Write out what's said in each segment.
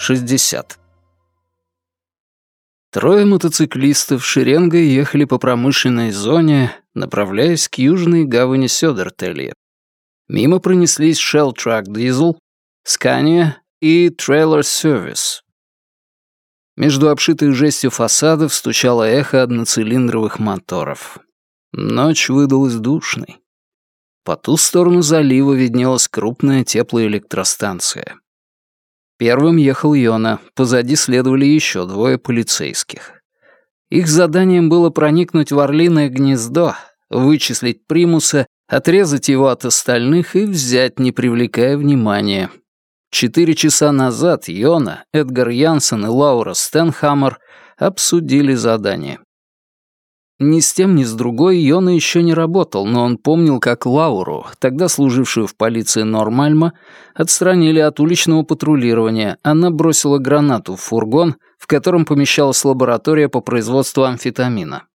Шестьдесят. Трое мотоциклистов шеренгой ехали по промышленной зоне, направляясь к южной гавани Сёдертелье. Мимо пронеслись Shell Truck Diesel, Scania и Trailer Service. Между обшитых жестью фасадов стучало эхо одноцилиндровых моторов. Ночь выдалась душной. По ту сторону залива виднелась крупная теплоэлектростанция. Первым ехал Йона, позади следовали еще двое полицейских. Их заданием было проникнуть в орлиное гнездо, вычислить примуса, отрезать его от остальных и взять, не привлекая внимания. Четыре часа назад Йона, Эдгар Янсен и Лаура Стенхаммер обсудили задание. Ни с тем, ни с другой Йона еще не работал, но он помнил, как Лауру, тогда служившую в полиции Нормальма, отстранили от уличного патрулирования. Она бросила гранату в фургон, в котором помещалась лаборатория по производству амфетамина.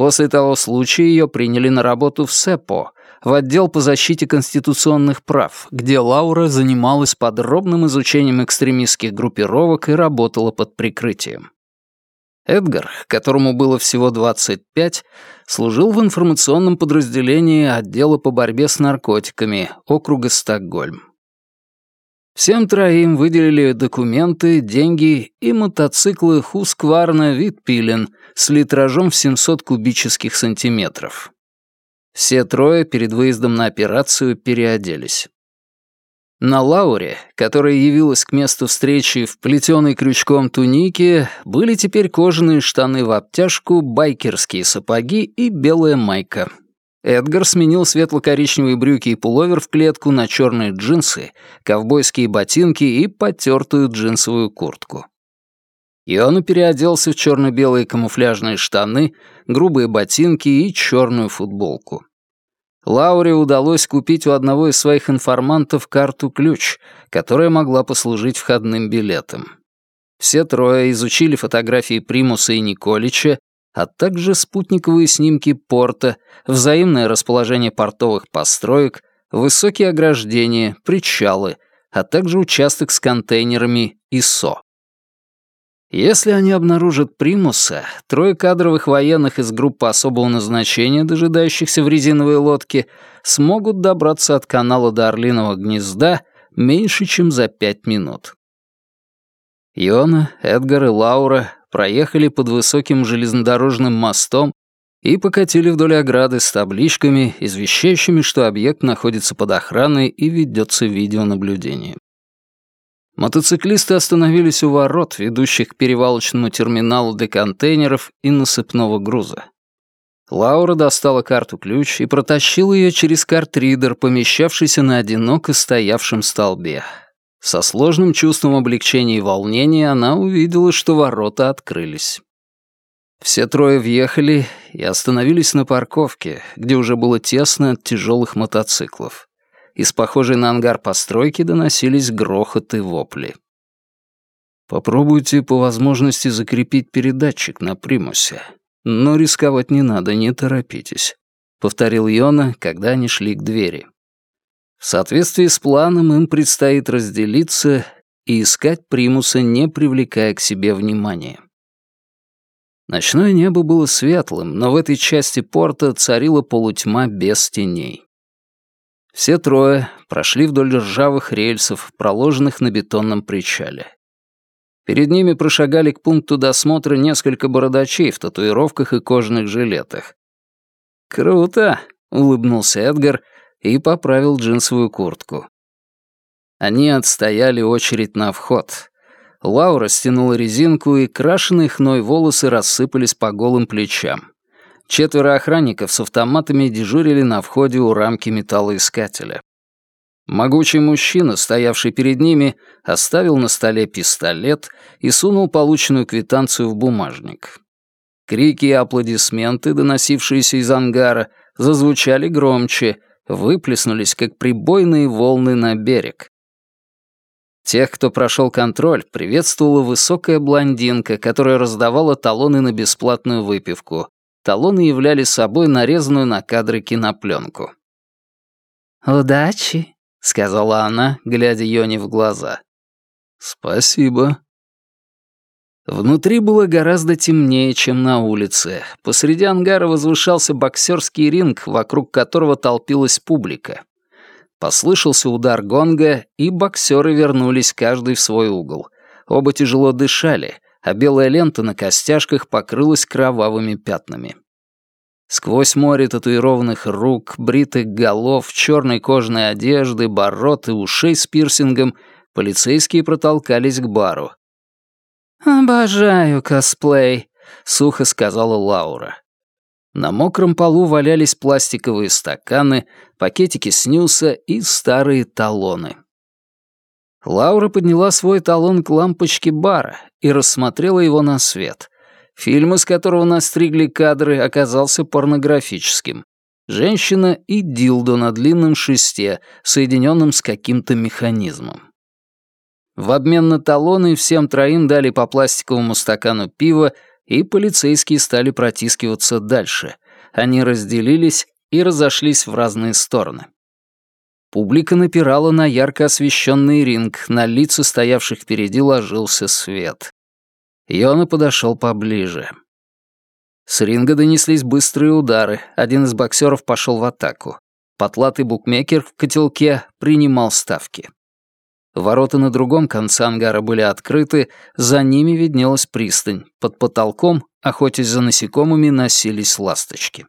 После того случая ее приняли на работу в СЭПО, в отдел по защите конституционных прав, где Лаура занималась подробным изучением экстремистских группировок и работала под прикрытием. Эдгар, которому было всего 25, служил в информационном подразделении отдела по борьбе с наркотиками округа Стокгольм. Всем троим выделили документы, деньги и мотоциклы Хускварна Витпилен с литражом в 700 кубических сантиметров. Все трое перед выездом на операцию переоделись. На Лауре, которая явилась к месту встречи в плетеной крючком тунике, были теперь кожаные штаны в обтяжку, байкерские сапоги и белая майка. Эдгар сменил светло-коричневые брюки и пуловер в клетку на черные джинсы, ковбойские ботинки и потертую джинсовую куртку. Иоанну переоделся в черно-белые камуфляжные штаны, грубые ботинки и черную футболку. Лауре удалось купить у одного из своих информантов карту-ключ, которая могла послужить входным билетом. Все трое изучили фотографии Примуса и Николича, а также спутниковые снимки порта, взаимное расположение портовых построек, высокие ограждения, причалы, а также участок с контейнерами и СО. Если они обнаружат примуса, трое кадровых военных из группы особого назначения, дожидающихся в резиновой лодке, смогут добраться от канала до Орлиного гнезда меньше, чем за пять минут. Йона, Эдгар и Лаура проехали под высоким железнодорожным мостом и покатили вдоль ограды с табличками, извещающими, что объект находится под охраной и ведется видеонаблюдение. Мотоциклисты остановились у ворот, ведущих к перевалочному терминалу для контейнеров и насыпного груза. Лаура достала карту-ключ и протащила ее через картридер, помещавшийся на одиноко стоявшем столбе. Со сложным чувством облегчения и волнения она увидела, что ворота открылись. Все трое въехали и остановились на парковке, где уже было тесно от тяжелых мотоциклов. Из похожей на ангар постройки доносились грохот и вопли. «Попробуйте по возможности закрепить передатчик на примусе. Но рисковать не надо, не торопитесь», — повторил Йона, когда они шли к двери. В соответствии с планом им предстоит разделиться и искать примуса, не привлекая к себе внимания. Ночное небо было светлым, но в этой части порта царила полутьма без теней. Все трое прошли вдоль ржавых рельсов, проложенных на бетонном причале. Перед ними прошагали к пункту досмотра несколько бородачей в татуировках и кожаных жилетах. «Круто!» — улыбнулся Эдгар и поправил джинсовую куртку. Они отстояли очередь на вход. Лаура стянула резинку, и крашеные хной волосы рассыпались по голым плечам. Четверо охранников с автоматами дежурили на входе у рамки металлоискателя. Могучий мужчина, стоявший перед ними, оставил на столе пистолет и сунул полученную квитанцию в бумажник. Крики и аплодисменты, доносившиеся из ангара, зазвучали громче, выплеснулись, как прибойные волны на берег. Тех, кто прошел контроль, приветствовала высокая блондинка, которая раздавала талоны на бесплатную выпивку. Талоны являли собой нарезанную на кадры кинопленку. «Удачи», — сказала она, глядя Йоне в глаза. «Спасибо». Внутри было гораздо темнее, чем на улице. Посреди ангара возвышался боксерский ринг, вокруг которого толпилась публика. Послышался удар гонга, и боксеры вернулись каждый в свой угол. Оба тяжело дышали, а белая лента на костяшках покрылась кровавыми пятнами. Сквозь море татуированных рук, бритых голов, черной кожаной одежды, бород и ушей с пирсингом полицейские протолкались к бару. «Обожаю косплей», — сухо сказала Лаура. На мокром полу валялись пластиковые стаканы, пакетики снюса и старые талоны. Лаура подняла свой талон к лампочке бара и рассмотрела его на свет. Фильм, из которого настригли кадры, оказался порнографическим. Женщина и дилдо на длинном шесте, соединенном с каким-то механизмом. В обмен на талоны всем троим дали по пластиковому стакану пива и полицейские стали протискиваться дальше. Они разделились и разошлись в разные стороны. Публика напирала на ярко освещенный ринг, на лица стоявших впереди ложился свет. Йона подошел поближе. С ринга донеслись быстрые удары, один из боксеров пошел в атаку. Потлатый букмекер в котелке принимал ставки. Ворота на другом конце ангара были открыты, за ними виднелась пристань. Под потолком, охотясь за насекомыми, носились ласточки.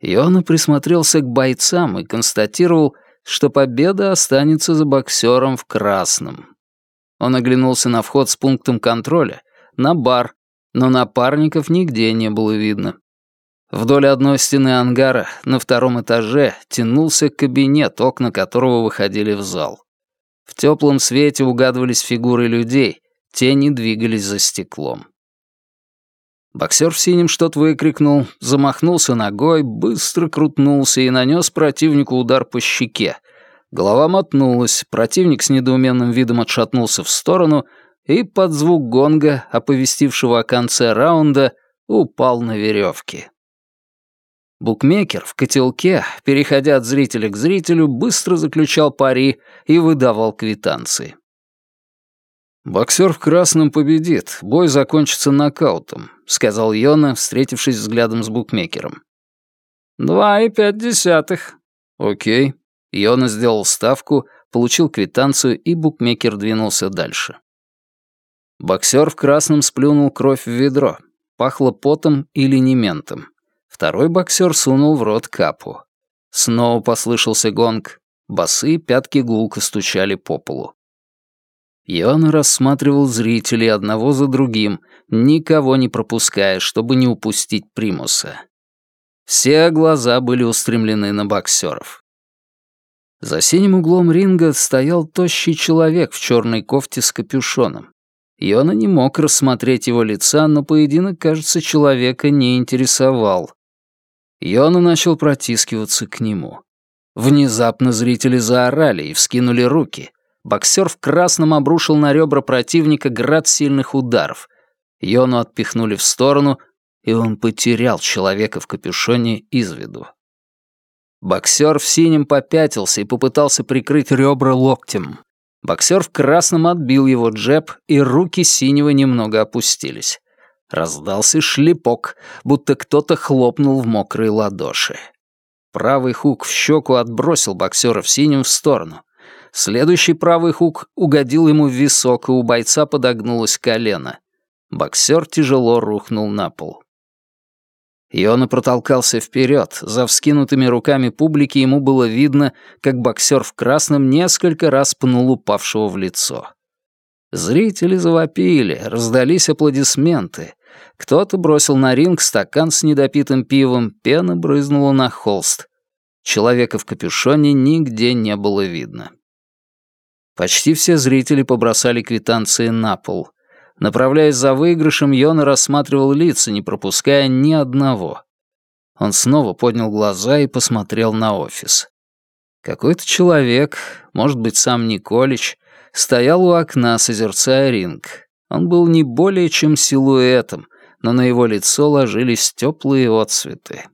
Йона присмотрелся к бойцам и констатировал, что победа останется за боксером в красном. Он оглянулся на вход с пунктом контроля, на бар, но напарников нигде не было видно. Вдоль одной стены ангара на втором этаже тянулся кабинет, окна которого выходили в зал. В теплом свете угадывались фигуры людей, тени двигались за стеклом. Боксер в синем что-то выкрикнул, замахнулся ногой, быстро крутнулся и нанес противнику удар по щеке. Голова мотнулась, противник с недоуменным видом отшатнулся в сторону и под звук гонга, оповестившего о конце раунда, упал на веревке. Букмекер в котелке, переходя от зрителя к зрителю, быстро заключал пари и выдавал квитанции. «Боксер в красном победит, бой закончится нокаутом», — сказал Йона, встретившись взглядом с букмекером. «Два и пять десятых». «Окей». Йона сделал ставку, получил квитанцию, и букмекер двинулся дальше. Боксер в красном сплюнул кровь в ведро. Пахло потом или нементом. Второй боксер сунул в рот капу. Снова послышался гонг. Басы пятки гулко стучали по полу. Йона рассматривал зрителей одного за другим, никого не пропуская, чтобы не упустить примуса. Все глаза были устремлены на боксеров. За синим углом ринга стоял тощий человек в черной кофте с капюшоном. Йона не мог рассмотреть его лица, но поединок, кажется, человека не интересовал. Йона начал протискиваться к нему. Внезапно зрители заорали и вскинули руки. Боксер в красном обрушил на ребра противника град сильных ударов. Йону отпихнули в сторону, и он потерял человека в капюшоне из виду. Боксер в синем попятился и попытался прикрыть ребра локтем. Боксер в красном отбил его джеб, и руки синего немного опустились. Раздался шлепок, будто кто-то хлопнул в мокрые ладоши. Правый хук в щеку отбросил боксера в синем в сторону. Следующий правый хук угодил ему в висок, и у бойца подогнулось колено. Боксер тяжело рухнул на пол. Йона протолкался вперед. За вскинутыми руками публики ему было видно, как боксер в красном несколько раз пнул упавшего в лицо. Зрители завопили, раздались аплодисменты. Кто-то бросил на ринг стакан с недопитым пивом, пена брызнула на холст. Человека в капюшоне нигде не было видно. Почти все зрители побросали квитанции на пол. Направляясь за выигрышем, Йона рассматривал лица, не пропуская ни одного. Он снова поднял глаза и посмотрел на офис. Какой-то человек, может быть, сам Николич, стоял у окна, созерцая ринг. Он был не более чем силуэтом, но на его лицо ложились теплые отцветы.